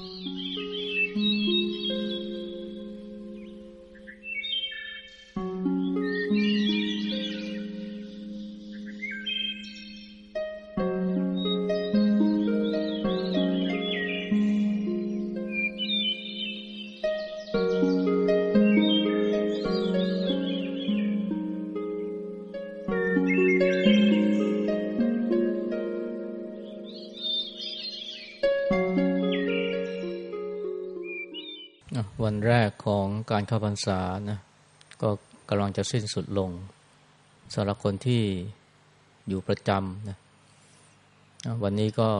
วัน แรกของการเข้าพรรษานะก็กำลังจะสิ้นสุดลงสำหรับคนที่อยู่ประจำนะวันนี้ก็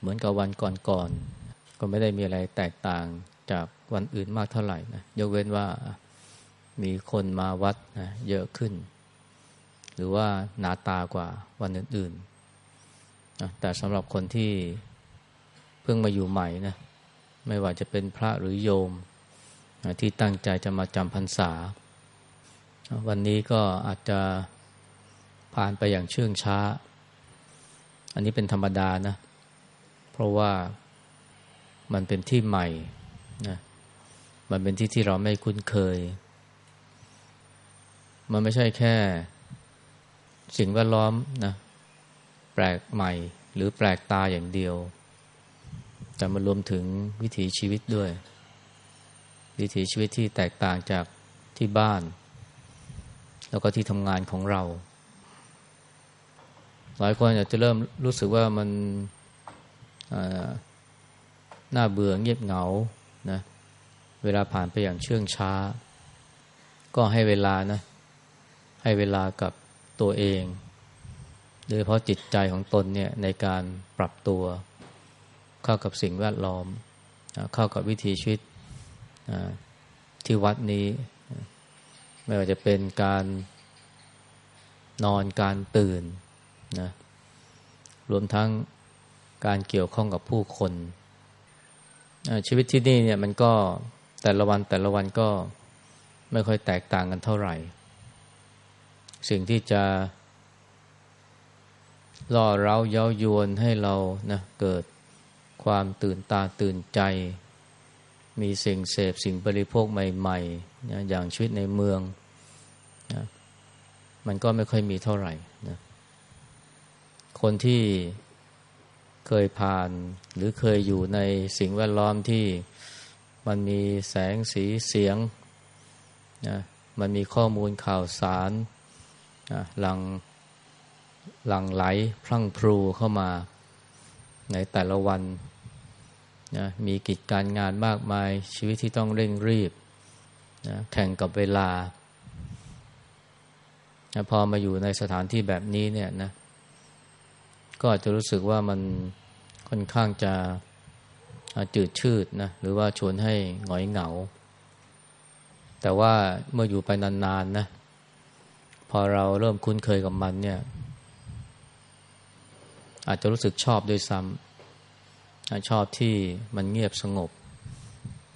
เหมือนกับวันก่อนๆก็ไม่ได้มีอะไรแตกต่างจากวันอื่นมากเท่าไหร่นะยกเว้นว่ามีคนมาวัดนะเยอะขึ้น หรือว่าหนาตากว่าวันอื่นๆนะแต่สำหรับคนที่เพิ่งมาอยู่ใหม่นะ ไม่ว่าจะเป็นพระหรือโยมที่ตั้งใจจะมาจำพรรษา วันนี้ก็อาจจะผ่านไปอย่างเชื่องช้า อันนี้เป็นธรรมดานะ เพราะว่ามันเป็นที่ใหม่นะมันเป็นที่ที่เราไม่คุ้นเคย มันไม่ใช่แค่ สิ่งแวดล้อมนะแปลกใหม่หรือแปลกตาอย่างเดียว แต่มันรวมถึงวิถีชีวิตด้วย วิถีชีวิตที่แตกต่างจากที่บ้าน แล้วก็ที่ทำงานของเรา หลายคนอาจจะเริ่มรู้สึกว่ามันน่าเบื่อเงียบเหงานะเวลาผ่านไปอย่างเชื่องช้า ก็ให้เวลานะ ให้เวลากับตัวเอง โดยเฉพาะจิตใจของตนเนี่ยในการปรับตัว เข้ากับสิ่งแวดล้อม เข้ากับวิถีชีวิตที่วัดนี้ ไม่ว่าจะเป็นการนอนการตื่นนะรวมทั้งการเกี่ยวข้องกับผู้คน ชีวิตที่นี่เนี่ยมันก็แต่ละวันแต่ละวันก็ไม่ค่อยแตกต่างกันเท่าไหร่ สิ่งที่จะล่อเร้าเย้ายวนให้เรานะเกิด ความตื่นตาตื่นใจ มีสิ่งเสพสิ่งบริโภคใหม่ๆนะอย่างชีวิตในเมืองนะมันก็ไม่ค่อยมีเท่าไหร่นะคนที่เคยผ่านหรือเคยอยู่ในสิ่งแวดล้อมที่มันมีแสงสีเสียงนะมันมีข้อมูลข่าวสารนะหลังหลังไหลพลั่งพลูเข้ามาในแต่ละวัน นะมีกิจการงานมากมายชีวิตที่ต้องเร่งรีบนะแข่งกับเวลานะพอมาอยู่ในสถานที่แบบนี้เนี่ยนะ ก็อาจจะรู้สึกว่ามันค่อนข้างจะจืดชืดนะหรือว่าชวนให้หงอยเหงา แต่ว่าเมื่ออยู่ไปนานๆนะ พอเราเริ่มคุ้นเคยกับมันเนี่ย อาจจะรู้สึกชอบด้วยซ้ำ ชอบที่มันเงียบสงบ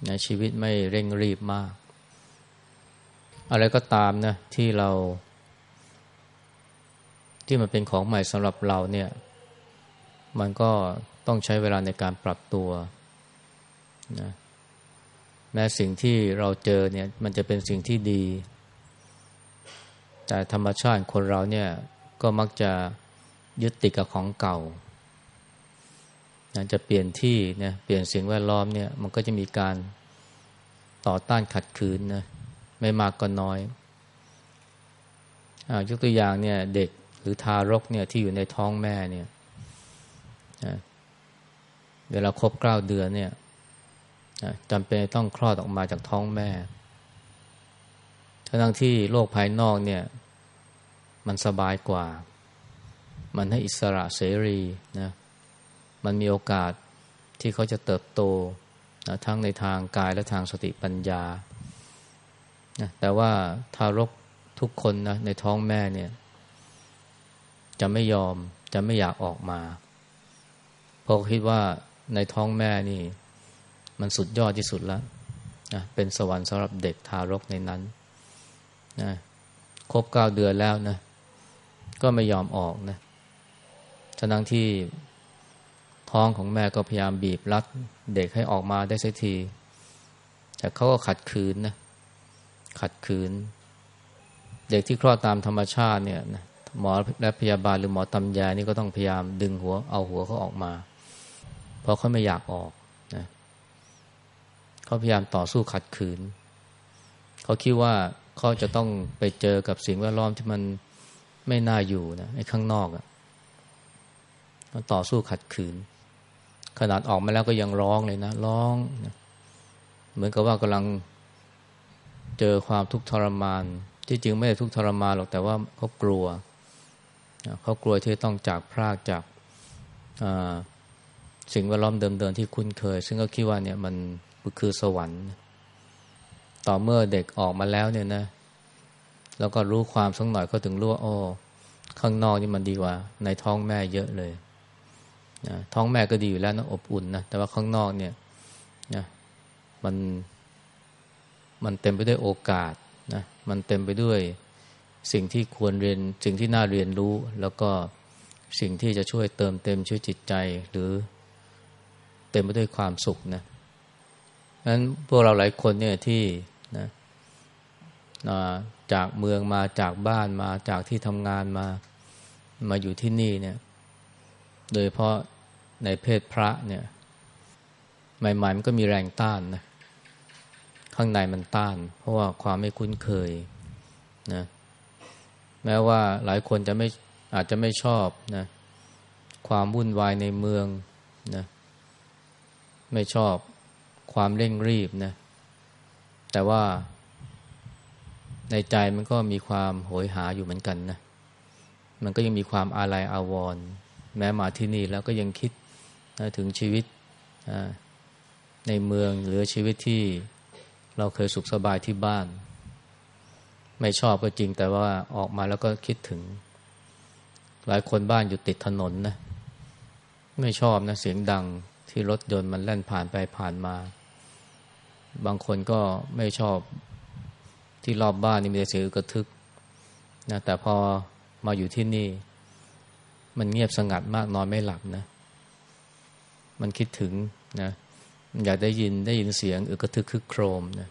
นะชีวิตไม่เร่งรีบมาก อะไรก็ตามนะที่เรา ที่มันเป็นของใหม่สำหรับเราเนี่ย มันก็ต้องใช้เวลาในการปรับตัวนะแม้สิ่งที่เราเจอเนี่ย มันจะเป็นสิ่งที่ดี แต่ธรรมชาติคนเราเนี่ย ก็มักจะยึดติดกับของเก่า จะเปลี่ยนที่นะเปลี่ยนสิ่งแวดล้อมเนี่ยมันก็จะมีการต่อต้านขัดขืนนะไม่มากก็น้อยอยกตัวอย่างเนี่ยเด็กหรือทารกเนี่ยที่อยู่ในท้องแม่เนี่ยเวลาครบเก้าเดือนเนี่ยจำเป็นต้องคลอดออกมาจากท้องแม่ทั้งที่โลกภายนอกเนี่ย มันสบายกว่า มันให้อิสระเสรีนะ มันมีโอกาสที่เขาจะเติบโตนะทั้งในทางกายและทางสติปัญญานะแต่ว่าทารกทุกคนนะในท้องแม่เนี่ย จะไม่ยอมจะไม่อยากออกมา เพราะคิดว่าในท้องแม่นี่ มันสุดยอดที่สุดแล้วนะเป็นสวรรค์สำหรับเด็กทารกในนั้นนะครบเก้าเดือนแล้วนะ ก็ไม่ยอมออกนะทั้งที่ ท้องของแม่ก็พยายามบีบรัดเด็กให้ออกมาได้สักที แต่เขาก็ขัดขืนนะ ขัดขืน เด็กที่คลอดตามธรรมชาติเนี่ยนะหมอและพยาบาลหรือหมอตำยานี่ก็ต้องพยายามดึงหัวเอาหัวเขาออกมา เพราะเขาไม่อยากออกนะเขาพยายามต่อสู้ขัดขืน เขาคิดว่าเขาจะต้องไปเจอกับสิ่งแวดล้อมที่มันไม่น่าอยู่นะไอ้ข้างนอกอะต่อสู้ขัดขืน ขนาดออกมาแล้วก็ยังร้องเลยนะ ร้องนะเหมือนกับว่ากำลังเจอความทุกข์ทรมาน ที่จริงไม่ได้ทุกข์ทรมานหรอกแต่ว่าเขากลัวเขากลัวที่ต้องจากพรากจากสิ่งแวดล้อมเดิมๆที่คุ้นเคย ซึ่งก็คิดว่าเนี่ยมันคือสวรรค์ ต่อเมื่อเด็กออกมาแล้วเนี่ยนะ แล้วก็รู้ความสักหน่อยก็ถึงรู้ว่าโอ้ข้างนอกนี่มันดีกว่า ในท้องแม่เยอะเลย นะท้องแม่ก็ดีอยู่แล้วนะอบอุ่นนะแต่ว่าข้างนอกเนี่ยนะมันมันเต็มไปด้วยโอกาสนะมันเต็มไปด้วยสิ่งที่ควรเรียนสิ่งที่น่าเรียนรู้ แล้วก็สิ่งที่จะช่วยเติมเต็มช่วยจิตใจหรือเต็มไปด้วยความสุขนะนั้นพวกเราหลายคนเนี่ยที่นะจากเมืองมาจากบ้านมาจากที่ทำงานมามาอยู่ที่นี่เนี่ย โดยเพราะ ในเพศพระเนี่ยใหม่ๆมันก็มีแรงต้านนะข้างในมันต้าน เพราะว่าความไม่คุ้นเคยนะแม้ว่าหลายคนจะไม่อาจจะไม่ชอบนะความวุ่นวายในเมืองนะไม่ชอบความเร่งรีบนะแต่ว่าในใจมันก็มีความโหยหาอยู่เหมือนกันนะมันก็ยังมีความอาลัยอาวรณ์แม้มาที่นี่แล้วก็ยังคิด นะถึงชีวิตในเมืองหรือชีวิตที่เราเคยสุขสบายที่บ้าน ไม่ชอบก็จริงแต่ว่าออกมาแล้วก็คิดถึง หลายคนบ้านอยู่ติดถนนนะไม่ชอบนะเสียงดังที่รถยนต์มันแล่นผ่านไปผ่านมา บางคนก็ไม่ชอบที่รอบบ้านนี่มีแต่เสียงกระทึกนะแต่พอมาอยู่ที่นี่ มันเงียบสงัดมากนอนไม่หลับนะ มันคิดถึงนะมันอยากได้ยินได้ยินเสียงอึกระทึกคึกโครมนะ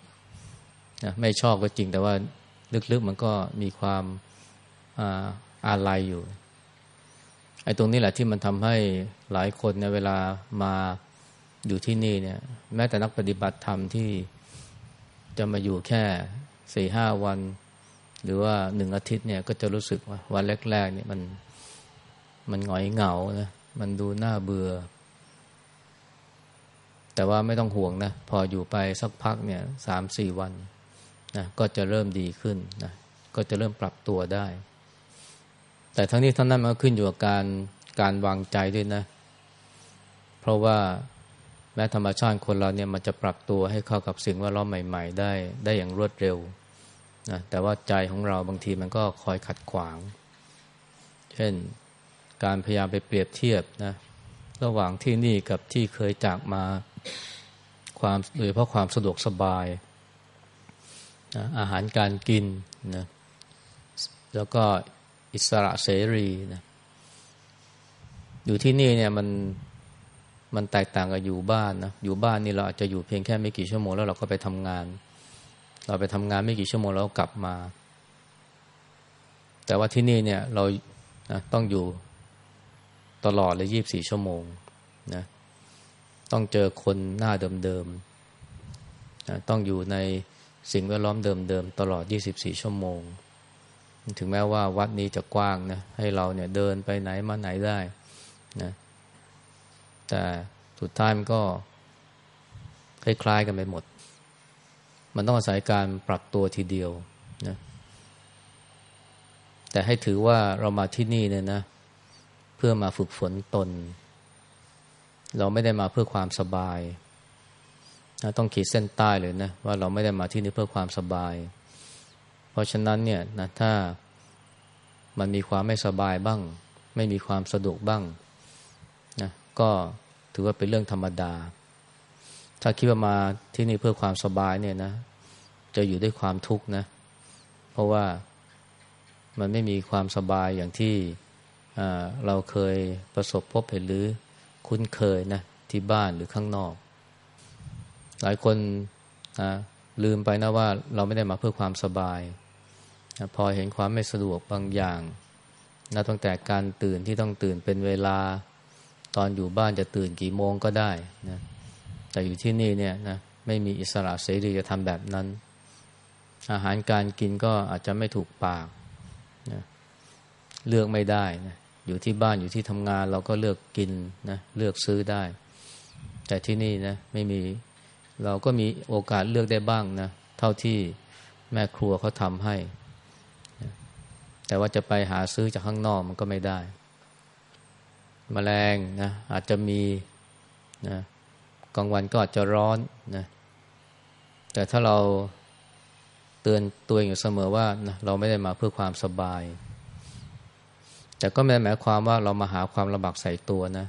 นะไม่ชอบก็จริงแต่ว่าลึกๆมันก็มีความอาอาลัยอยู่ไอ้ตรงนี้แหละที่มันทำให้หลายคนในเวลามาอยู่ที่นี่เนี่ย แม้แต่นักปฏิบัติธรรมที่จะมาอยู่แค่สี่ห้าวัน หรือว่าหนึ่งอาทิตย์เนี่ยก็จะรู้สึกว่าวันแรกๆเนี่ยมันมันหงอยเหงานะมันดูน่าเบื่อ แต่ว่าไม่ต้องห่วงนะ พออยู่ไปสักพักเนี่ยสามสี่วันนะก็จะเริ่มดีขึ้นนะก็จะเริ่มปรับตัวได้ แต่ทั้งนี้ทั้งนั้นมันก็ขึ้นอยู่กับการการวางใจด้วยนะ เพราะว่าแม้ธรรมชาติคนเราเนี่ยมันจะปรับตัวให้เข้ากับสิ่งว่าเราใหม่ ๆ ได้ได้อย่างรวดเร็วนะแต่ว่าใจของเราบางทีมันก็คอยขัดขวาง เช่นการพยายามไปเปรียบเทียบนะระหว่างที่นี่กับที่เคยจากมา ความโดยเพราะความสะดวกสบายนะอาหารการกินนะแล้วก็อิสระเสรีนะอยู่ที่นี่เนี่ยมันมันแตกต่างกับอยู่บ้านนะอยู่บ้านนี่เราอาจจะอยู่เพียงแค่ไม่กี่ชั่วโมงแล้วเราก็ไปทำงาน เราไปทำงานไม่กี่ชั่วโมงแล้วกลับมา แต่ว่าที่นี่เนี่ยเรานะต้องอยู่ตลอดเลยยี่บสี่ชั่วโมงนะ ต้องเจอคนหน้าเดิมๆต้องอยู่ในสิ่งแวดล้อมเดิมๆตลอด 24 ชั่วโมง ถึงแม้ว่าวัดนี้จะกว้างนะให้เราเนี่ยเดินไปไหนมาไหนได้นะแต่สุดท้ายมันก็คล้ายๆกันไปหมด มันต้องอาศัยการปรับตัวทีเดียวนะแต่ให้ถือว่าเรามาที่นี่เนี่ยนะ เพื่อมาฝึกฝนตน เราไม่ได้มาเพื่อความสบายนะต้องขีดเส้นใต้เลยนะว่าเราไม่ได้มาที่นี่เพื่อความสบาย เพราะฉะนั้นเนี่ยนะถ้ามันมีความไม่สบายบ้าง ไม่มีความสะดวกบ้างนะก็ถือว่าเป็นเรื่องธรรมดา ถ้าคิดว่ามาที่นี่เพื่อความสบายเนี่ยนะ จะอยู่ด้วยความทุกข์นะ เพราะว่ามันไม่มีความสบายอย่างที่เราเคยประสบพบเห็นหรือ คุ้นเคยนะที่บ้านหรือข้างนอก หลายคนนะลืมไปนะว่าเราไม่ได้มาเพื่อความสบายนะพอเห็นความไม่สะดวกบางอย่างนะตั้งแต่การตื่นที่ต้องตื่นเป็นเวลาตอนอยู่บ้านจะตื่นกี่โมงก็ได้นะแต่อยู่ที่นี่เนี่ยนะไม่มีอิสระเสรีจะทำแบบนั้น อาหารการกินก็อาจจะไม่ถูกปากนะเลือกไม่ได้นะ อยู่ที่บ้านอยู่ที่ทำงานเราก็เลือกกินนะเลือกซื้อได้ แต่ที่นี่นะไม่มีเราก็มีโอกาสเลือกได้บ้างนะเท่าที่แม่ครัวเขาทำให้ แต่ว่าจะไปหาซื้อจากข้างนอกมันก็ไม่ได้มแมลงนะอาจจะมีนะกลางวันก็อาจจะร้อนนะแต่ถ้าเราเตือนตัวเองอยู่เสมอว่านะเราไม่ได้มาเพื่อความสบาย แต่ก็ไม่ได้หมายความว่าเรามาหาความลำบากใส่ตัวนะ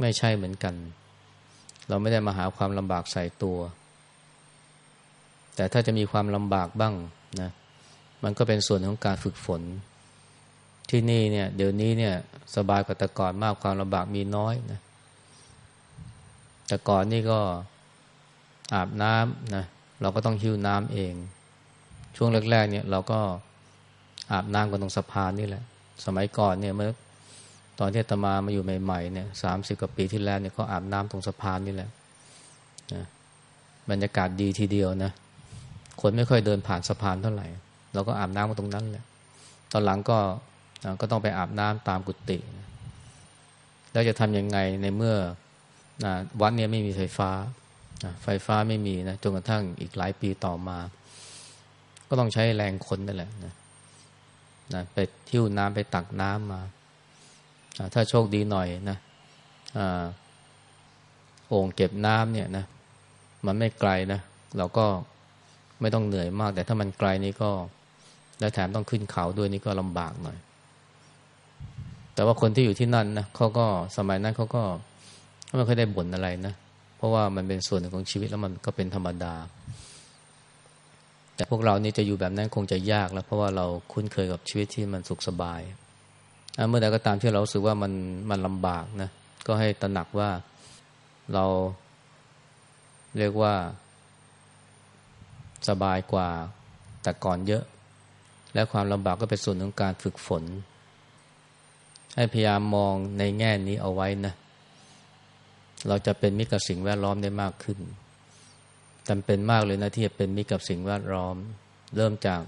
ไม่ใช่เหมือนกัน เราไม่ได้มาหาความลำบากใส่ตัว แต่ถ้าจะมีความลำบากบ้างนะ มันก็เป็นส่วนของการฝึกฝน ที่นี่เนี่ย เดี๋ยวนี้เนี่ยสบายกว่าแต่ก่อนมากความลำบากมีน้อยนะแต่ก่อนนี่ก็อาบน้ำนะเราก็ต้องหิ้วน้ำเอง ช่วงแรกๆเนี่ยเราก็อาบน้ำกันตรงสะพานนี่แหละ สมัยก่อนเนี่ยเมื่อตอนที่ตมามาอยู่ใหม่ๆเนี่ยสามสิบกว่าปีที่แล้วเนี่ยก็อาบน้ำตรงสะพานนี่แหละนะบรรยากาศดีทีเดียวนะคนไม่ค่อยเดินผ่านสะพานเท่าไหร่เราก็อาบน้ำกันตรงนั้นแหละตอนหลังก็ก็ต้องไปอาบน้ำตามกุฏิแล้วจะทำยังไงในเมื่อวัดเนี่ยไม่มีไฟฟ้า ไฟฟ้าไม่มีนะจนกระทั่งอีกหลายปีต่อมา ก็ต้องใช้แรงคนนั่นแหละนะ นะไปทิ้วน้ำไปตักน้ำมา ถ้าโชคดีหน่อยนะโอ่งเก็บน้ำเนี่ยนะมันไม่ไกลนะเราก็ไม่ต้องเหนื่อยมาก แต่ถ้ามันไกลนี่ก็ แล้วแถมต้องขึ้นเขาด้วยนี่ก็ลำบากหน่อย แต่ว่าคนที่อยู่ที่นั่นนะเขาก็สมัยนั้นเขาก็ไม่เคยได้บ่นอะไรนะเพราะว่ามันเป็นส่วนหนึ่งของชีวิตแล้วมันก็เป็นธรรมดา แต่พวกเรานี่จะอยู่แบบนั้นคงจะยากแล้ว เพราะว่าเราคุ้นเคยกับชีวิตที่มันสุขสบาย เมื่อใดก็ตามที่เราสึกว่ามันมันลำบากนะก็ให้ตระหนักว่าเราเรียกว่า สบายกว่าแต่ก่อนเยอะ และความลำบากก็เป็นส่วนของการฝึกฝน ให้พยายามมองในแง่นี้เอาไว้นะ เราจะเป็นมิตรกับสิ่งแวดล้อมได้มากขึ้น จำเป็นมากเลยนะที่จะเป็นมิตรกับสิ่งแวดล้อม เริ่มจาก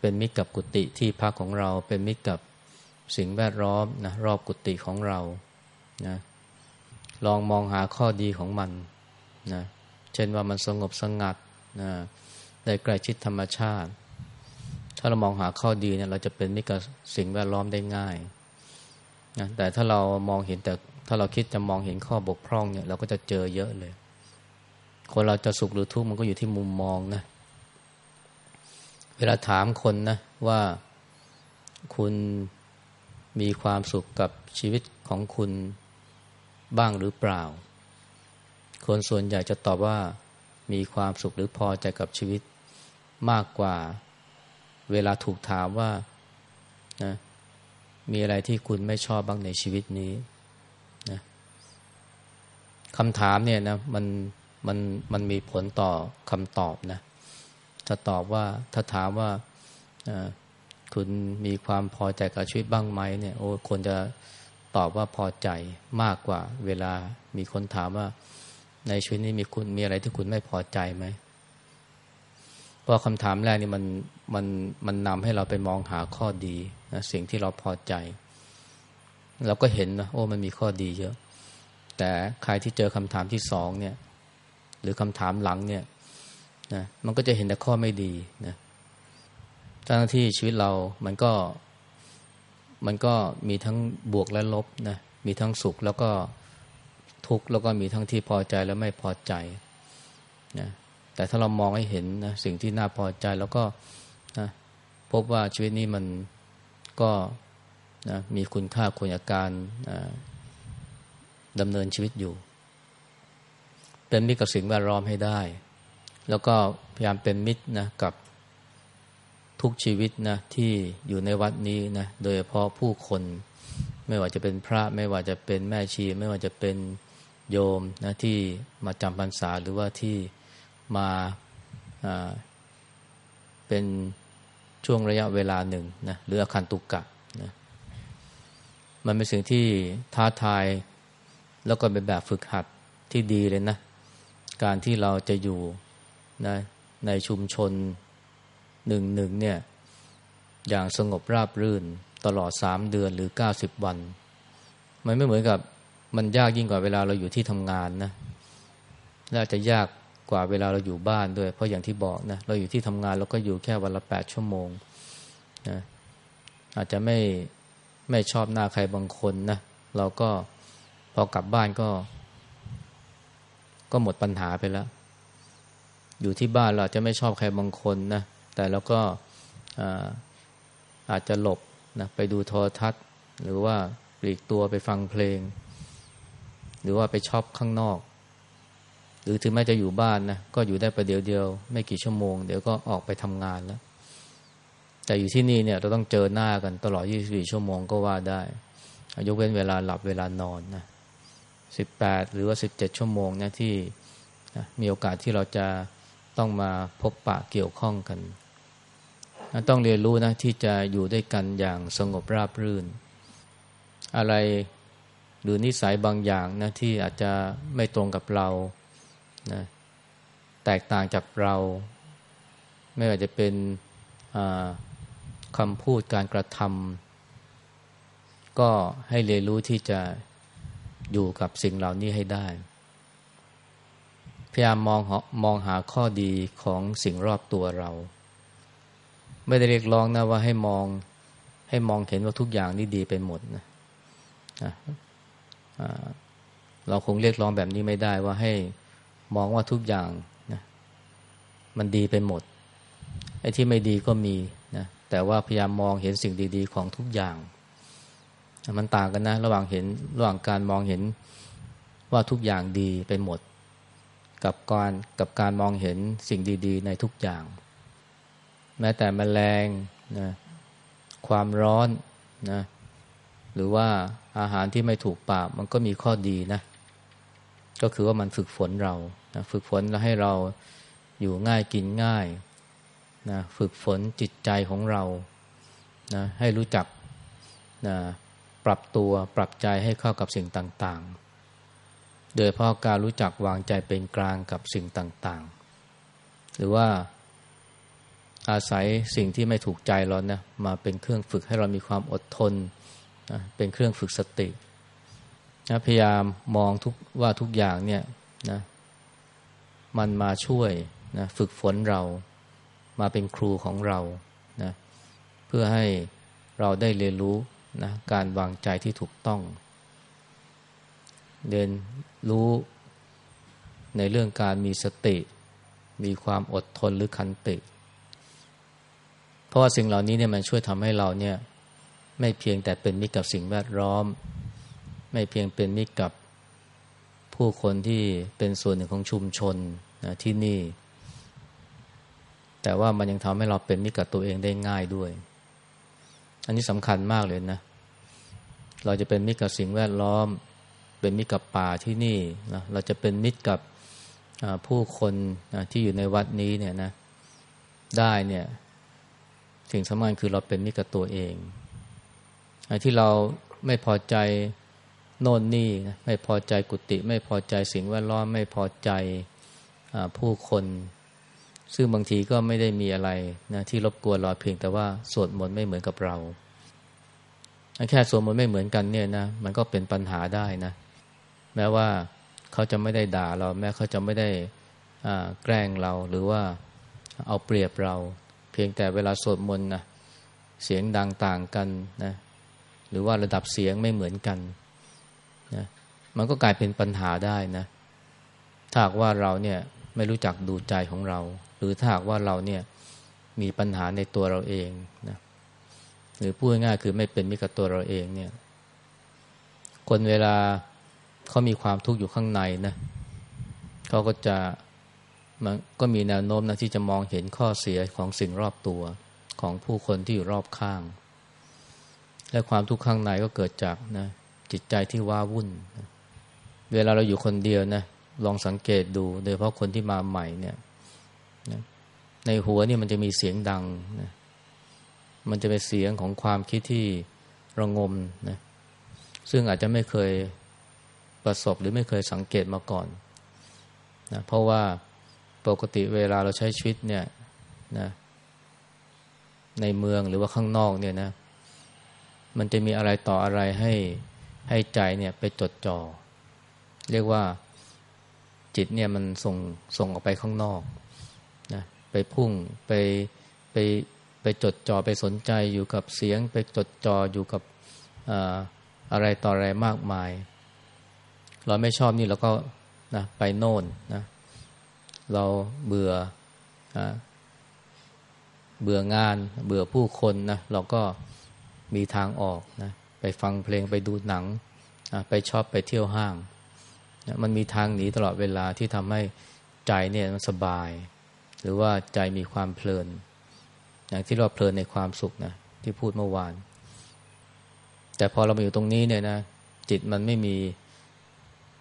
เป็นมิตรกับกุฏิที่พักของเรา เป็นมิตรกับสิ่งแวดล้อมนะรอบกุฏิของเรานะลองมองหาข้อดีของมันนะเช่นว่ามันสงบสงัดนะได้ใกล้ชิดธรรมชาติ ถ้าเรามองหาข้อดีเนี่ยเราจะเป็นมิตรกับสิ่งแวดล้อมได้ง่ายนะแต่ถ้าเรามองเห็นแต่ถ้าเราคิดจะมองเห็นข้อบกพร่องเนี่ยเราก็จะเจอเยอะเลย คนเราจะสุขหรือทุกข์มันก็อยู่ที่มุมมองนะ เวลาถามคนนะว่าคุณมีความสุขกับชีวิตของคุณบ้างหรือเปล่า คนส่วนใหญ่จะตอบว่ามีความสุขหรือพอใจกับชีวิตมากกว่า เวลาถูกถามว่านะมีอะไรที่คุณไม่ชอบบ้างในชีวิตนี้นะคำถามเนี่ยนะมัน มันมันมีผลต่อคำตอบนะถ้าตอบว่าถ้าถามว่าคุณมีความพอใจกับชีวิตบ้างไหมเนี่ยโอ้คนจะตอบว่าพอใจมากกว่า เวลามีคนถามว่า ในชีวิตนี้มีคุณมีอะไรที่คุณไม่พอใจไหมเพราะคำถามแรกนี่มันมันมันนำให้เราไปมองหาข้อดีนะสิ่งที่เราพอใจ เราก็เห็นนะโอ้มันมีข้อดีเยอะ แต่ใครที่เจอคำถามที่สองเนี่ย หรือคำถามหลังเนี่ยนะมันก็จะเห็นแต่ข้อไม่ดีนะทั้งที่ชีวิตเรามันก็ มันก็มีทั้งบวกและลบนะมีทั้งสุขแล้วก็ทุกข์แล้วก็มีทั้งที่พอใจและไม่พอใจนะแต่ถ้าเรามองให้เห็นนะสิ่งที่น่าพอใจแล้วก็นะพบว่าชีวิตนี้มันก็นะมีคุณค่าควรจากการดำเนินชีวิตอยู่ เป็นมิตรกับสิ่งแวดล้อมให้ได้ แล้วก็พยายามเป็นมิตรนะกับทุกชีวิตนะที่อยู่ในวัดนี้นะโดยเฉพาะผู้คนไม่ว่าจะเป็นพระไม่ว่าจะเป็นแม่ชี ไม่ว่าจะเป็นโยมนะที่มาจำพรรษาหรือว่าที่มาเป็นช่วงระยะเวลาหนึ่งนะหรืออาคันตุกกะนะมันเป็นสิ่งที่ท้าทาย แล้วก็เป็นแบบฝึกหัดที่ดีเลยนะ การที่เราจะอยู่นะในชุมชนหนึ่งหนึ่งเนี่ยอย่างสงบราบรื่นตลอดสามเดือนหรือเก้าสิบวัน มันไม่เหมือนกับมันยากยิ่งกว่าเวลาเราอยู่ที่ทำงานนะน่าจะยากกว่าเวลาเราอยู่บ้านด้วย เพราะอย่างที่บอกนะเราอยู่ที่ทำงานเราก็อยู่แค่วันละแปดชั่วโมงนะอาจจะไม่ไม่ชอบหน้าใครบางคนนะเราก็พอกลับบ้านก็ ก็หมดปัญหาไปแล้ว อยู่ที่บ้านเราจะไม่ชอบใครบางคนนะ แต่เราก็อาจจะหลบนะไปดูโทรทัศน์ หรือว่าปลีกตัวไปฟังเพลง หรือว่าไปชอปข้างนอก หรือถึงแม้จะอยู่บ้านนะก็อยู่ได้ประเดี๋ยวเดียว ไม่กี่ชั่วโมง เดี๋ยวก็ออกไปทำงานแล้ว แต่อยู่ที่นี่เนี่ยเราต้องเจอหน้ากันตลอด 24 ชั่วโมงก็ว่าได้ ยกเว้นเวลาหลับเวลานอนนะ 18 หรือว่า 17 ชั่วโมงนะที่มีโอกาสที่เราจะต้องมาพบปะเกี่ยวข้องกัน ต้องเรียนรู้นะที่จะอยู่ด้วยกันอย่างสงบราบรื่น อะไรหรือนิสัยบางอย่างนะที่อาจจะไม่ตรงกับเรานะแตกต่างจากเรา ไม่ว่าจะเป็นคำพูดการกระทำก็ให้เรียนรู้ที่จะ อยู่กับสิ่งเหล่านี้ให้ได้ พยายามมองมองหาข้อดีของสิ่งรอบตัวเรา ไม่ได้เรียกร้องนะว่าให้มองให้มองเห็นว่าทุกอย่างนี่ดีไปหมดนะเราคงเรียกร้องแบบนี้ไม่ได้ว่าให้มองว่าทุกอย่างนะมันดีไปหมดไอ้ที่ไม่ดีก็มีนะแต่ว่าพยายามมองเห็นสิ่งดี ๆ ของทุกอย่าง มันต่างกันนะ ระหว่างเห็นระหว่างการมองเห็นว่าทุกอย่างดีไปหมด กับการกับการมองเห็นสิ่งดีๆ ในทุกอย่าง แม้แต่แมลงนะความร้อนนะหรือว่าอาหารที่ไม่ถูกปากมันก็มีข้อดีนะ ก็คือว่ามันฝึกฝนเรานะฝึกฝนแล้วให้เราอยู่ง่ายกินง่ายนะฝึกฝนจิตใจของเรานะให้รู้จักนะ ปรับตัวปรับใจให้เข้ากับสิ่งต่างๆ โดยเพราะการรู้จักวางใจเป็นกลางกับสิ่งต่างๆ หรือว่าอาศัยสิ่งที่ไม่ถูกใจเรานะมาเป็นเครื่องฝึกให้เรามีความอดทนนะเป็นเครื่องฝึกสตินะพยายามมองทุกว่าทุกอย่างเนี่ยนะมันมาช่วยนะฝึกฝนเรามาเป็นครูของเรานะเพื่อให้เราได้เรียนรู้ นะการวางใจที่ถูกต้อง เรียนรู้ในเรื่องการมีสติ มีความอดทนหรือขันติ เพราะว่าสิ่งเหล่านี้เนี่ยมันช่วยทำให้เราเนี่ยไม่เพียงแต่เป็นมิตรกับสิ่งแวดล้อม ไม่เพียงเป็นมิตรกับผู้คนที่เป็นส่วนหนึ่งของชุมชนนะที่นี่ แต่ว่ามันยังทำให้เราเป็นมิตรกับตัวเองได้ง่ายด้วย อันนี้สำคัญมากเลยนะ เราจะเป็นมิตรกับสิ่งแวดล้อม เป็นมิตรกับป่าที่นี่นะเราจะเป็นมิตรกับผู้คนที่อยู่ในวัดนี้เนี่ยนะ ได้เนี่ย สิ่งสำคัญคือเราเป็นมิตรกับตัวเองอที่เราไม่พอใจโน่นนี่ไม่พอใจกุฏิไม่พอใจสิ่งแวดล้อมไม่พอใจผู้คน ซึ่งบางทีก็ไม่ได้มีอะไรนะที่รบกวนเราเพียงแต่ว่าสวดมนต์ไม่เหมือนกับเราแค่สวดมนต์ไม่เหมือนกันเนี่ยนะมันก็เป็นปัญหาได้นะ แม้ว่าเขาจะไม่ได้ด่าเรา แม้เขาจะไม่ได้แกล้งเราหรือว่าเอาเปรียบเรา เพียงแต่เวลาสวดมนต์นะเสียงดังต่างกันนะหรือว่าระดับเสียงไม่เหมือนกันนะมันก็กลายเป็นปัญหาได้นะถ้าว่าเราเนี่ยไม่รู้จักดูใจของเรา รือถ้าหากว่าเราเนี่ยมีปัญหาในตัวเราเองนะหรือพูดง่ายคือไม่เป็นมิตรกับตัวเราเองเนี่ย คนเวลาเขามีความทุกข์อยู่ข้างในนะเขาก็จะมันก็มีแนวโน้มนะที่จะมองเห็นข้อเสียของสิ่งรอบตัวของผู้คนที่อยู่รอบข้าง และความทุกข์ข้างในก็เกิดจากนะจิตใจที่ว้าวุ่นนะเวลาเราอยู่คนเดียวนะลองสังเกตดู โดยเฉพาะคนที่มาใหม่เนี่ย ในหัวนี่มันจะมีเสียงดังนะมันจะเป็นเสียงของความคิดที่ระงมนะซึ่งอาจจะไม่เคยประสบหรือไม่เคยสังเกตมาก่อนนะเพราะว่าปกติเวลาเราใช้ชีวิตเนี่ยนะในเมืองหรือว่าข้างนอกเนี่ยนะ มันจะมีอะไรต่ออะไรให้ให้ใจเนี่ยไปจดจอ่อเรียกว่าจิตเนี่ยมันส่งส่งออกไปข้างนอกนะ ไปพุ่งไปไปไปจดจ่อไปสนใจอยู่กับเสียง ไปจดจ่ออยู่กับอะไรต่ออะไรมากมาย เราไม่ชอบนี่เราก็นะไปโน่นนะเราเบื่อเบื่องาน เบื่อผู้คนนะเราก็มีทางออกนะไปฟังเพลงไปดูหนังไปชอบไปเที่ยวห้างนะมันมีทางหนีตลอดเวลาที่ทำให้ใจเนี่ยมันสบาย หรือว่าใจมีความเพลิน อย่างที่เราเพลินในความสุขนะที่พูดเมื่อวาน แต่พอเรามาอยู่ตรงนี้เนี่ยนะจิตมันไม่มี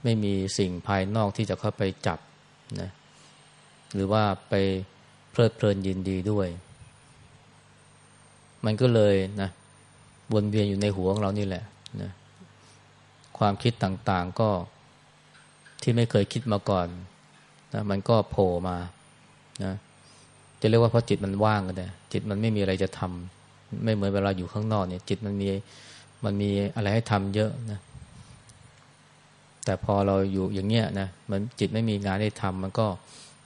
ไม่มีสิ่งภายนอกที่จะเข้าไปจับนะหรือว่าไปเพลิดเพลินยินดีด้วย มันก็เลยนะวนเวียนอยู่ในหัวของเรานี่แหละนะความคิดต่างๆก็ที่ไม่เคยคิดมาก่อนนะมันก็โผล่มา นะจะเรียกว่าเพราะจิตมันว่างกันนะจิตมันไม่มีอะไรจะทำไม่เหมือนเวลาอยู่ข้างนอกเนี่ย จิตมันมีมันมีอะไรให้ทำเยอะนะ แต่พอเราอยู่อย่างเงี้ยนะมันจิตไม่มีงานให้ทำมันก็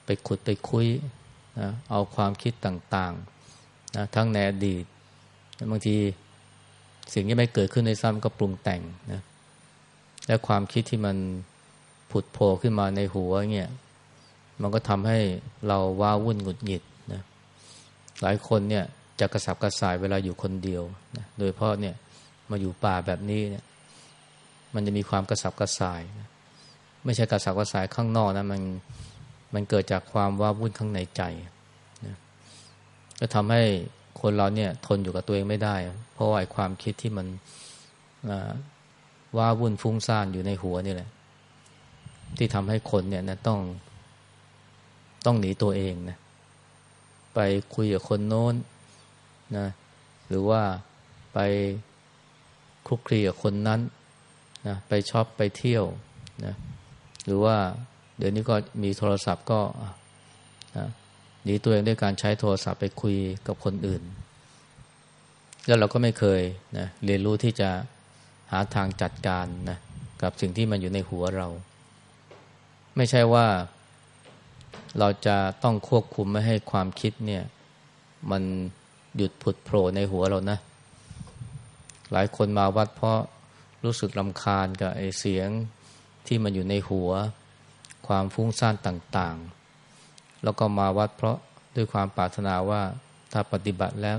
ไปขุดไปคุยนะเอาความคิดต่างๆนะทั้งในอดีตบางทีสิ่งที่ไม่เกิดขึ้นในซ้ำก็ปรุงแต่งนะและความคิดที่มันผุดโผล่ขึ้นมาในหัวเงี้ย มันก็ทำให้เราว้าวุ่นหงุดหงิดนะหลายคนเนี่ยจะกระสับกระส่ายเวลาอยู่คนเดียวนะโดยเพราะเนี่ยมาอยู่ป่าแบบนี้เนี่ย มันจะมีความกระสับกระส่ายนะไม่ใช่กระสับกระส่ายข้างนอกนะมันมันเกิดจากความว้าวุ่นข้างในใจนะก็ทำให้คนเราเนี่ย ทนอยู่กับตัวเองไม่ได้ เพราะว่าความคิดที่มันว้าวุ่นฟุ้งซ่านอยู่ในหัวนี่แหละ ที่ทำให้คนเนี่ยนะต้อง ต้องหนีตัวเองนะไปคุยกับคนโน้นนะหรือว่าไปคลุกคลีกับคนนั้นนะไปชอบไปเที่ยวนะหรือว่าเดี๋ยวนี้ก็มีโทรศัพท์ก็นะหนีตัวเองด้วยการใช้โทรศัพท์ไปคุยกับคนอื่น แล้วเราก็ไม่เคยนะเรียนรู้ที่จะหาทางจัดการนะกับสิ่งที่มันอยู่ในหัวเรา ไม่ใช่ว่า เราจะต้องควบคุมไม่ให้ความคิดเนี่ย มันหยุดผุดโผล่ในหัวเรานะ หลายคนมาวัดเพราะรู้สึกลำคาญกับไอเสียงที่มันอยู่ในหัว ความฟุ้งซ่านต่างๆ แล้วก็มาวัดเพราะด้วยความปรารถนาว่าถ้าปฏิบัติแล้ว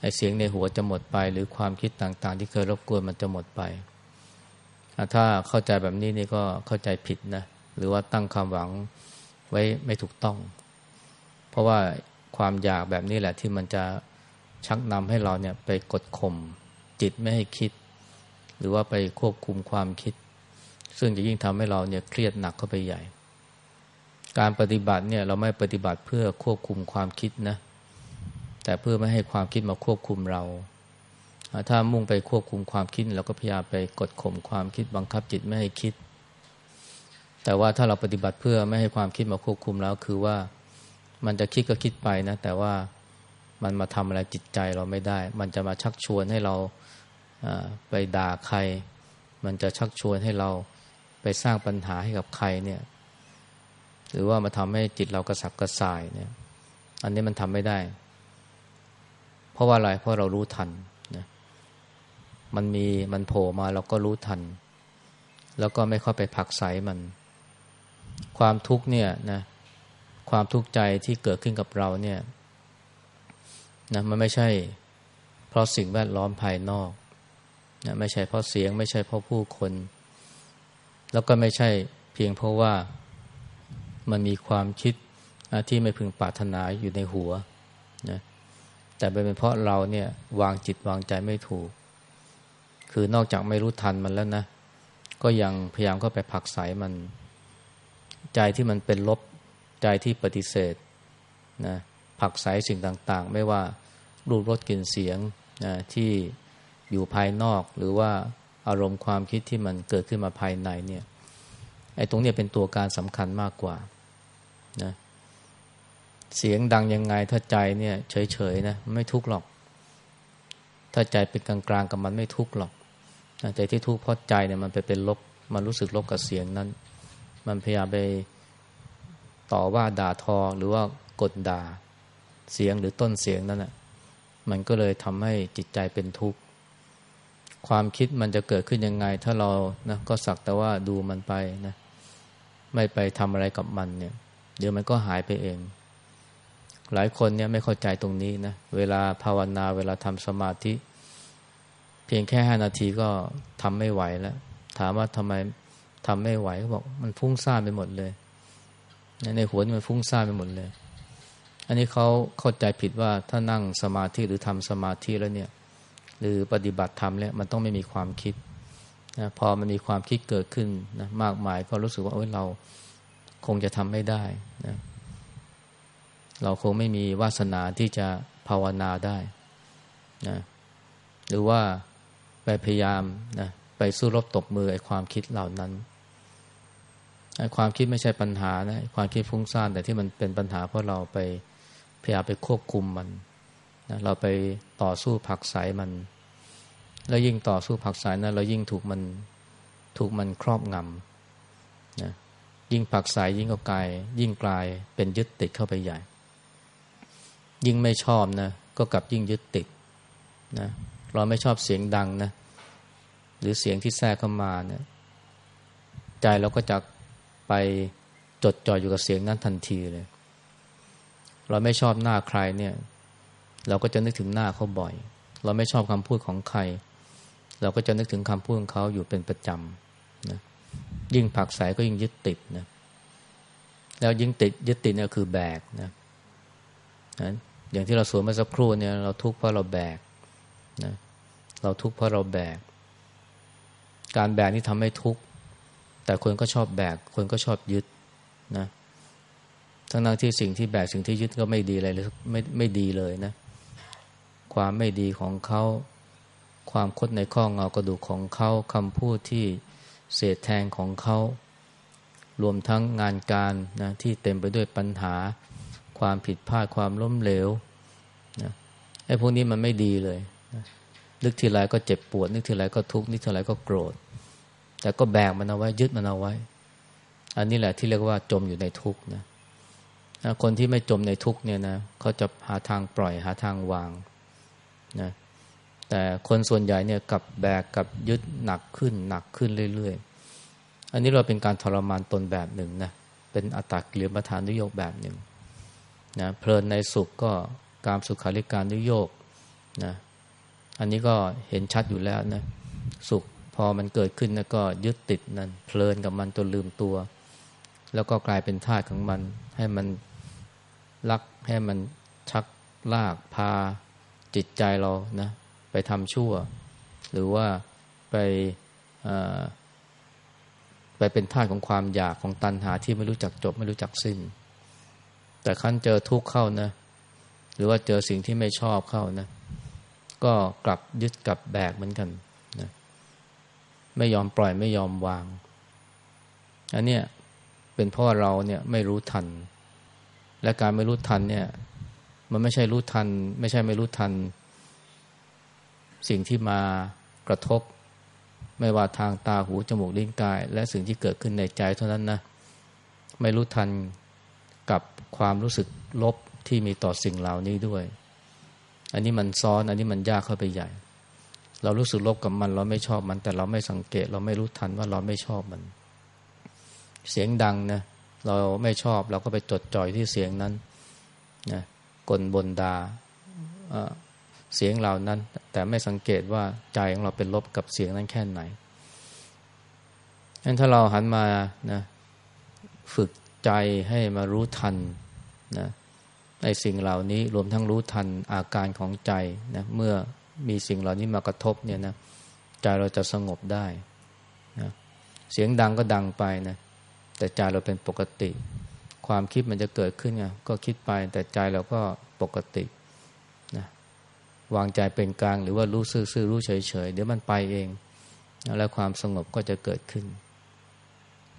ไอเสียงในหัวจะหมดไป หรือความคิดต่างๆ ที่เคยรบกวนมันจะหมดไป ถ้าเข้าใจแบบนี้นี่ก็เข้าใจผิดนะ หรือว่าตั้งความหวัง ไว้ไม่ถูกต้อง เพราะว่าความอยากแบบนี้แหละที่มันจะชักนำให้เราเนี่ยไปกดข่มจิตไม่ให้คิด หรือว่าไปควบคุมความคิด ซึ่งจะยิ่งทำให้เราเนี่ยเครียดหนักเข้าไปใหญ่ การปฏิบัติเนี่ยเราไม่ปฏิบัติเพื่อควบคุมความคิดนะ แต่เพื่อไม่ให้ความคิดมาควบคุมเรา ถ้ามุ่งไปควบคุมความคิดเราก็พยายามไปกดข่มความคิดบังคับจิตไม่ให้คิด แต่ว่าถ้าเราปฏิบัติเพื่อไม่ให้ความคิดมาควบคุมแล้ว คือว่ามันจะคิดก็คิดไปนะ แต่ว่ามันมาทำอะไรจิตใจเราไม่ได้ มันจะมาชักชวนให้เราไปด่าใคร มันจะชักชวนให้เราไปสร้างปัญหาให้กับใครเนี่ย หรือว่ามาทำให้จิตเรากระสับกระส่ายเนี่ย อันนี้มันทำไม่ได้ เพราะว่าอะไร เพราะเรารู้ทันนะมันมีมันโผล่มาเราก็รู้ทัน แล้วก็ไม่เข้าไปผักใสมัน ความทุกข์เนี่ยนะความทุกข์ใจที่เกิดขึ้นกับเราเนี่ยนะมันไม่ใช่เพราะสิ่งแวดล้อมภายนอกนะไม่ใช่เพราะเสียง ไม่ใช่เพราะผู้คน แล้วก็ไม่ใช่เพียงเพราะว่ามันมีความคิดที่ไม่พึงปรารถนาอยู่ในหัวนะแต่เป็นเพราะเราเนี่ยวางจิตวางใจไม่ถูก คือนอกจากไม่รู้ทันมันแล้วนะ ก็ยังพยายามเข้าไปผลักไสมัน ใจที่มันเป็นลบใจที่ปฏิเสธนะผักไสสิ่งต่างๆ ไม่ว่ารูปรสกลิ่นเสียงนะที่อยู่ภายนอก หรือว่าอารมณ์ความคิดที่มันเกิดขึ้นมาภายในเนี่ยไอ้ตรงเนี้ยเป็นตัวการสำคัญมากกว่านะเสียงดังยังไงถ้าใจเนี่ยเฉยๆนะไม่ทุกข์หรอก ถ้าใจเป็นกลางๆกับมันไม่ทุกข์หรอกแต่ที่ทุกข์เพราะใจเนี่ยมันไปเป็นลบมันรู้สึกลบกับเสียงนั้น มันพยายามไปต่อว่าด่าทอหรือว่ากดด่าเสียงหรือต้นเสียงนั้นอะมันก็เลยทำให้จิตใจเป็นทุกข์ ความคิดมันจะเกิดขึ้นยังไง ถ้าเรานะก็สักแต่ว่าดูมันไปนะไม่ไปทำอะไรกับมันเนี่ย เดี๋ยวมันก็หายไปเอง หลายคนเนี่ยไม่เข้าใจตรงนี้นะเวลาภาวนาเวลาทำสมาธิ เพียงแค่ห้านาทีก็ทำไม่ไหวแล้ว ถามว่าทำไม ทำไม่ไหวเขาบอกมันฟุ้งซ่านไปหมดเลย ในหัวนี่มันฟุ้งซ่านไปหมดเลย อันนี้เขาเข้าใจผิดว่าถ้านั่งสมาธิหรือทำสมาธิแล้วเนี่ย หรือปฏิบัติธรรมเนี่ยมันต้องไม่มีความคิดนะพอมันมีความคิดเกิดขึ้นนะมากมายก็รู้สึกว่าเอ้ยเราคงจะทำไม่ได้นะเราคงไม่มีวาสนาที่จะภาวนาได้นะหรือว่าไปพยายามนะไปสู้รบตบมือไอ้ความคิดเหล่านั้น ความคิดไม่ใช่ปัญหานะความคิดฟุ้งซ่านแต่ที่มันเป็นปัญหาเพราะเราไปพยายามไปควบคุมมันนะเราไปต่อสู้ผักสายมัน แล้วยิ่งต่อสู้ผักสายนะั้นเรายิ่งถูกมันถูกมันครอบงำนะยิ่งผักสายยิ่งก็กลาย ยิ่งกลายเป็นยึดติดเข้าไปใหญ่ ยิ่งไม่ชอบนะก็กลับยิ่งยึดติดนะเราไม่ชอบเสียงดังนะหรือเสียงที่แทรกเข้ามาเนะี่ยใจเราก็จะ ไปจดจ่ออยู่กับเสียงนั้นทันทีเลย เราไม่ชอบหน้าใครเนี่ย เราก็จะนึกถึงหน้าเขาบ่อย เราไม่ชอบคำพูดของใคร เราก็จะนึกถึงคำพูดของเขาอยู่เป็นประจำนะยิ่งผักใสก็ยิ่งยึดติดนะแล้วยิ่งติดยึดติดเนี่ยคือแบกนะนะอย่างที่เราสวดเมื่อสักครู่เนี่ยเราทุกข์เพราะเราแบกนะเราทุกข์เพราะเราแบก การแบกนี่ทำให้ทุกข์ แต่คนก็ชอบแบก คนก็ชอบยึดนะทั้งนั้นที่สิ่งที่แบกสิ่งที่ยึดก็ไม่ดีอะไรเลยไม่ไม่ดีเลยนะ ความไม่ดีของเขาความคดในข้อเงากระดูกของเขาคำพูดที่เศษแทงของเขารวมทั้งงานการนะที่เต็มไปด้วยปัญหา ความผิดพลาดความล้มเหลวนะไอ้พวกนี้มันไม่ดีเลยนะนึกทีไรก็เจ็บปวด นึกทีไรก็ทุกข์นึกทีไรก็โกรธ แต่ก็แบกมันเอาไว้ยึดมันเอาไว้ อันนี้แหละที่เรียกว่าจมอยู่ในทุกข์นะคนที่ไม่จมในทุกข์เนี่ยนะเขาจะหาทางปล่อยหาทางวางนะแต่คนส่วนใหญ่เนี่ยกับแบกกับยึดหนักขึ้นหนักขึ้นเรื่อยๆ อันนี้เราเป็นการทรมานตนแบบหนึ่งนะเป็นอัตตกิลประธานนิโยกแบบหนึ่งนะเพลินในสุขก็การสุขาริการนิโยกนะอันนี้ก็เห็นชัดอยู่แล้วนะสุข อมันเกิดขึ้นนะก็ยึดติดนั่นเพลินกับมันจนลืมตัว แล้วก็กลายเป็นทาสของมัน ให้มันลักให้มันชักลากพาจิตใจเรานะไปทำชั่ว หรือว่าไปไปเป็นท่าของความอยากของตัณหาที่ไม่รู้จักจบไม่รู้จักสิ้น แต่ขั้นเจอทุกข์เข้านะ หรือว่าเจอสิ่งที่ไม่ชอบเข้านะ ก็กลับยึดกลับแบกเหมือนกัน ไม่ยอมปล่อยไม่ยอมวาง อันเนี้ยเป็นเพราะเราเนี่ยไม่รู้ทัน และการไม่รู้ทันเนี่ย มันไม่ใช่รู้ทัน ไม่ใช่ไม่รู้ทัน สิ่งที่มากระทบ ไม่ว่าทางตาหูจมูกลิ้นกาย และสิ่งที่เกิดขึ้นในใจเท่านั้นนะไม่รู้ทันกับความรู้สึกลบที่มีต่อสิ่งเหล่านี้ด้วย อันนี้มันซ้อน อันนี้มันยากเข้าไปใหญ่ เรารู้สึกลบกับมัน เราไม่ชอบมัน แต่เราไม่สังเกต เราไม่รู้ทันว่าเราไม่ชอบมัน เสียงดังนะเราไม่ชอบเราก็ไปจดจ่อยที่เสียงนั้นนะกลบนดาเสียงเหล่านั้น แต่ไม่สังเกตว่าใจของเราเป็นลบกับเสียงนั้นแค่ไหนงั้นถ้าเราหันมานะฝึกใจให้มารู้ทันนะในสิ่งเหล่านี้รวมทั้งรู้ทันอาการของใจนะเมื่อ มีสิ่งเหล่านี้มากระทบเนี่ยนะใจเราจะสงบได้นะเสียงดังก็ดังไปนะแต่ใจเราเป็นปกติ ความคิดมันจะเกิดขึ้นไงก็คิดไปแต่ใจเราก็ปกตินะวางใจเป็นกลางหรือว่ารู้ซื่อๆรู้เฉยๆเดี๋ยวมันไปเองแล้วความสงบก็จะเกิดขึ้น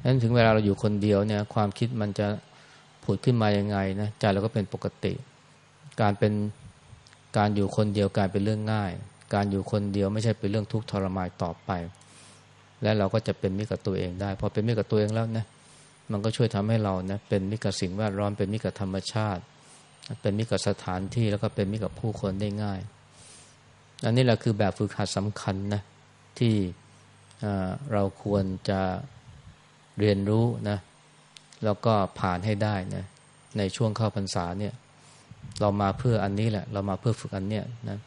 นั้นถึงเวลาเราอยู่คนเดียวเนี่ย ความคิดมันจะผุดขึ้นมายังไงนะใจเราก็เป็นปกติ การเป็น การอยู่คนเดียวกลายเป็นเรื่องง่าย การอยู่คนเดียวไม่ใช่เป็นเรื่องทุกข์ทรมานต่อไป และเราก็จะเป็นมิตรกับตัวเองได้ พอเป็นมิตรกับตัวเองแล้วนะมันก็ช่วยทำให้เรานะเป็นมิตรกับสิ่งแวดล้อมเป็นมิตรกับธรรมชาติ เป็นมิตรกับสถานที่แล้วก็เป็นมิตรกับผู้คนได้ง่าย อันนี้แหละคือแบบฝึกหัดสำคัญนะที่เราควรจะเรียนรู้นะแล้วก็ผ่านให้ได้นะในช่วงเข้าพรรษาเนี่ย เรามาเพื่ออันนี้แหละ เรามาเพื่อฝึกอันเนี้ยนะ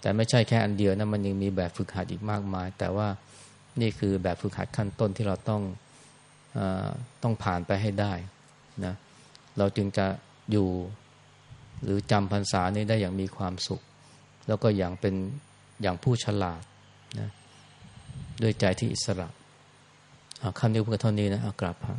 แต่ไม่ใช่แค่อันเดียวนะมันยังมีแบบฝึกหัดอีกมากมาย แต่ว่านี่คือแบบฝึกหัดขั้นต้นที่เราต้องอต้องผ่านไปให้ได้นะเราจึงจะอยู่หรือจำพรรษานี้ได้อย่างมีความสุข แล้วก็อย่างเป็นอย่างผู้ฉลาดนะด้วยใจที่อิสระคำนี้เพื่อเท่านี้นะกราบพระ